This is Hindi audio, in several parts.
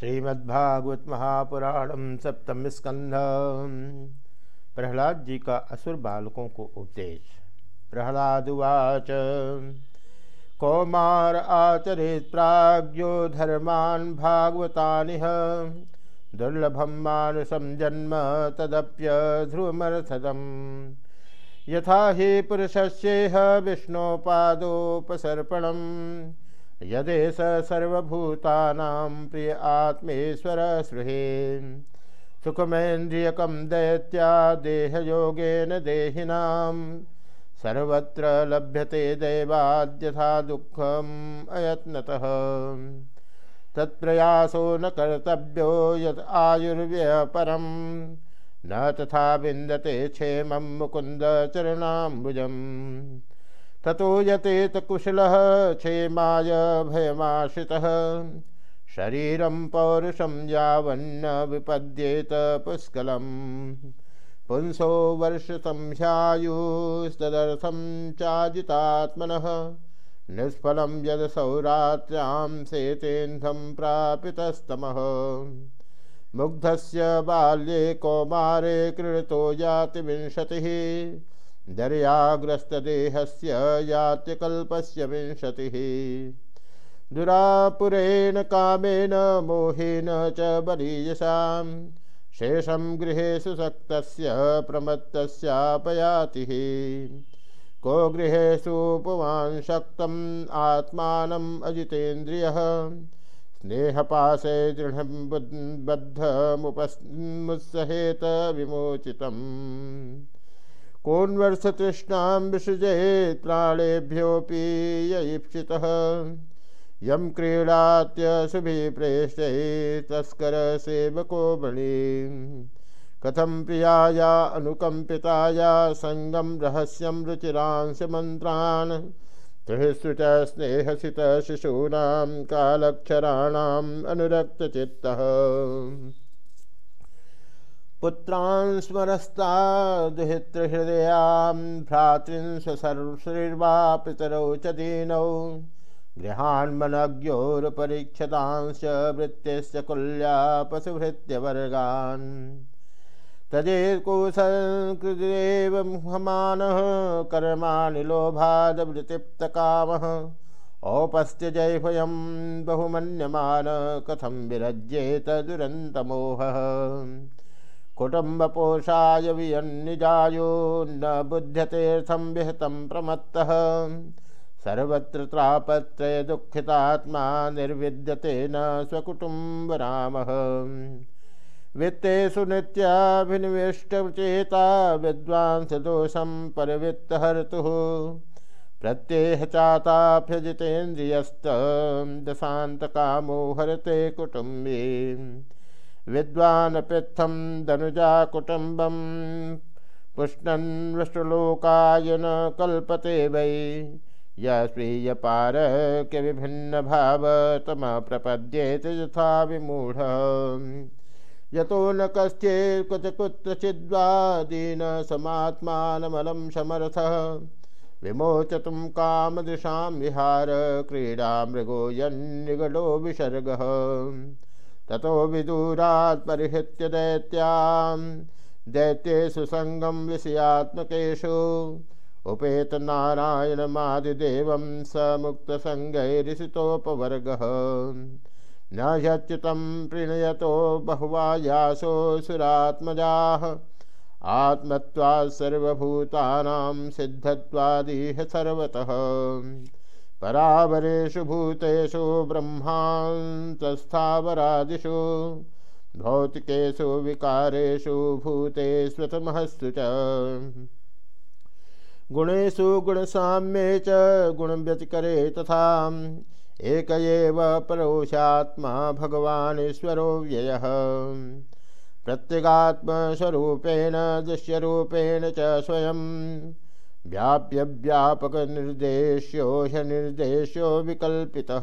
श्रीमद्भागवत महापुराणम सप्तम स्कंध प्रहलाद जी का असुर बालकों को उपदेश। प्रहलाद उवाच, कौमार आचरित प्राज्ञो धर्मान भागवतानिह। दुर्लभम मानुषम जन्म तदप्य ध्रुवमर्थदम यथा ही पुरुषस्येह विष्णोपादोपसर्पणम्। यदेश सर्वभूतानां प्रिय आत्मेश्वर सृहे। सुखमेन्द्रियकं दैत्या देहयोगेन देहिनां। सर्वत्र लभ्यते दैवाद्यथा दुःखम् अयत्नतः। तत्प्रयासो न कर्तव्यो यत् आयुर्व्यपरं न तथा विन्दते क्षेमं मुकुन्दचरणाम्बुजम् ततो यतेत कुशलः क्षेमाय भयमाश्रितः। शरीरं पौरुषं यावन्न विपद्येत पुष्कलम् पुंसो वर्षसंह्यायुस्तदर्थं चाजितात्मनः। निष्फलं यद सौरात्र्यां सेतेन्धं प्रापितस्तमः। मुग्धस्य बाल्ये कौमारे क्रीडतो याति विंशतिः। दर्याग्रस्तदेहस्य यात्यकल्पस्य विंशतिः। दुरापुरेण कामेन मोहेन च बलीयसां शेषं गृहेषु सक्तस्य प्रमत्तस्यापयातिः। को गृहेषु पुमान् शक्तम् आत्मानम् अजितेन्द्रियः। स्नेहपाशे दृढं बद्धमुपमुत्सहेत विमोचितम्। कोन्वर्षतृष्णां विसृजेत् प्राणेभ्योऽपि यईप्सितः यं क्रीडात्यशुभिप्रेष्टे तस्करसेवको बली। कथं प्रियाया अनुकम्पिताया सङ्गं रहस्यं रुचिरांशमन्त्रान्। त्रिषु च स्नेहसितशिशूनां कालक्षराणाम् अनुरक्तचित्तः। पुत्रान् स्मरस्तादुहितृहृदयां भ्रातॄन् स्वसर्वश्रीर्वा पितरौ च दीनौ गृहान्मनज्ञोरुपरीक्षतांश्च वृत्तिश्च कुल्या पशुभृत्यवर्गान् तजेत्कुसंकृतिरेव मुहमानः कर्माणि लोभादवृतिप्तकामः औपस्त्यजैभयं बहुमन्यमान कथं विरज्येत दुरन्तमोहः कुटुम्बपोषाय वियन्निजायो न बुध्यतेऽर्थं विहतं प्रमत्तः। सर्वत्र त्रापत्रय दुःखितात्मा निर्विद्यते न स्वकुटुम्बरामः। वित्तेषु नित्याभिनिविष्टचेता विद्वांसदोषं परवित्तहर्तुः। प्रत्येह चाताभ्यजितेन्द्रियस्तं दशान्तकामो हरते कुटुम्बी। विद्वानपित्थं दनुजा कुटुम्बं पुष्णन्वष्टलोकाय न कल्पते वै। यस्वीयपारक्य विभिन्नभावतमः प्रपद्येत यथा विमूढ। यतो न कश्चित् कुतकुत्रचिद्वादीन समात्मानमलं समर्थः। विमोचतुं कामदृशां विहार, क्रीडा मृगो यन्निगडो विसर्गः। ततो विदूरात् परिहृत्य दैत्यां दैत्येषु सङ्गं विषयात्मकेषु। उपेत नारायणमादिदेवं स मुक्तसङ्गैरिषितोपवर्गः न ह्यच्युतं प्रीणयतो बहुवायासो सुरात्मजाः। आत्मत्वात् सर्वभूतानां सिद्धत्वादिह सर्वतः। परावरेषु भूतेषु ब्रह्मान्तस्थावरादिषु भौतिकेषु विकारेषु भूतेष्वतमहस्तु च। गुणेषु गुणसाम्ये च गुणव्यतिकरे तथा एक एव परोशात्मा भगवानीश्वरो व्ययः। प्रत्यगात्मस्वरूपेण, दृश्यरूपेण च स्वयं व्याप्य व्यापक निर्देश्यो निर्देश्यो विकल्पितः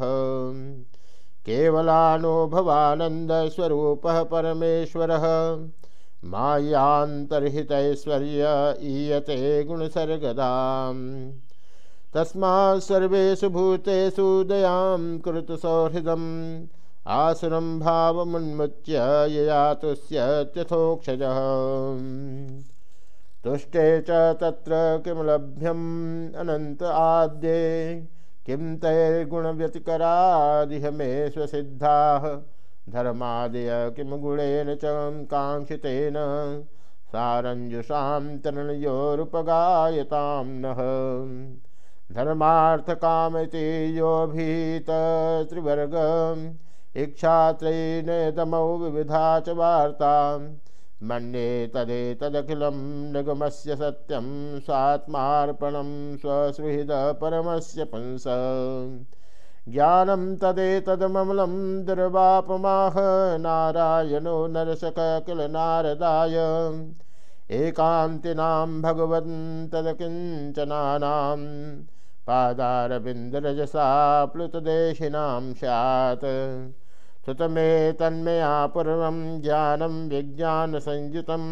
केवलानुभवानंद स्वरूप परमेश्वर। मायान्तर्हितैश्वर्य ईयते गुणसर्गदा तस्मात् सर्वेषु भूतेषु दयां कुरुतु सौहृदम्। आसुरं भावमुन्मुच्य ययातुष्यत्यथोक्षजः तुष्टे च तत्र किमलभ्यम् अनन्त आद्ये। किं तैर्गुणव्यतिकरादिह मे स्वसिद्धाः। धर्मादय किं गुणेन च काङ्क्षितेन। सारञ्जुषां तरणयोरुपगायतां नः। धर्मार्थकामिति योऽभीतत्रिवर्ग इच्छात्रयीनदमौ विविधा च वार्ता मन्ये तदेतदखिलं निगमस्य सत्यं स्वात्मार्पणं स्वसुहृदपरमस्य पुंस। ज्ञानं तदेतदममलं दुर्वापमाह नारायणो नरसक किल नारदाय। एकान्तिनां भगवन् तदकिञ्चनानां पादारविन्दरजसा स्यात्। सुतमे तन्मया पूर्वं ज्ञानं विज्ञानसंयुतं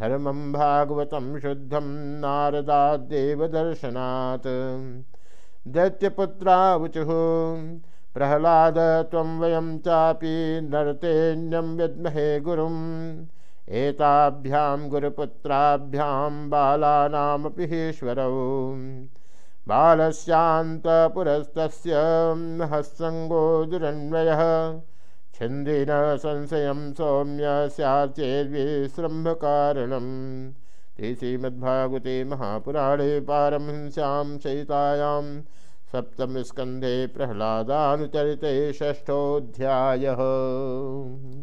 धर्मं भागवतं शुद्धं नारदाद्देवदर्शनात्। दैत्यपुत्रावुचुः प्रह्लाद त्वं वयं चापि नरतेन्यं विद्महे गुरुम्। एताभ्यां गुरुपुत्राभ्यां बालस्यान्तपुरस्तस्य हस्सङ्गो दुरन्वयः। छिन्दिन संशयं सौम्य स्यात् चेद्विसृम्भकारणम् श्रीमद्भागवते महापुराणे पारमहंस्यां सहितायां सप्तमस्कन्धे प्रह्लादानुचरिते षष्ठोऽध्यायः।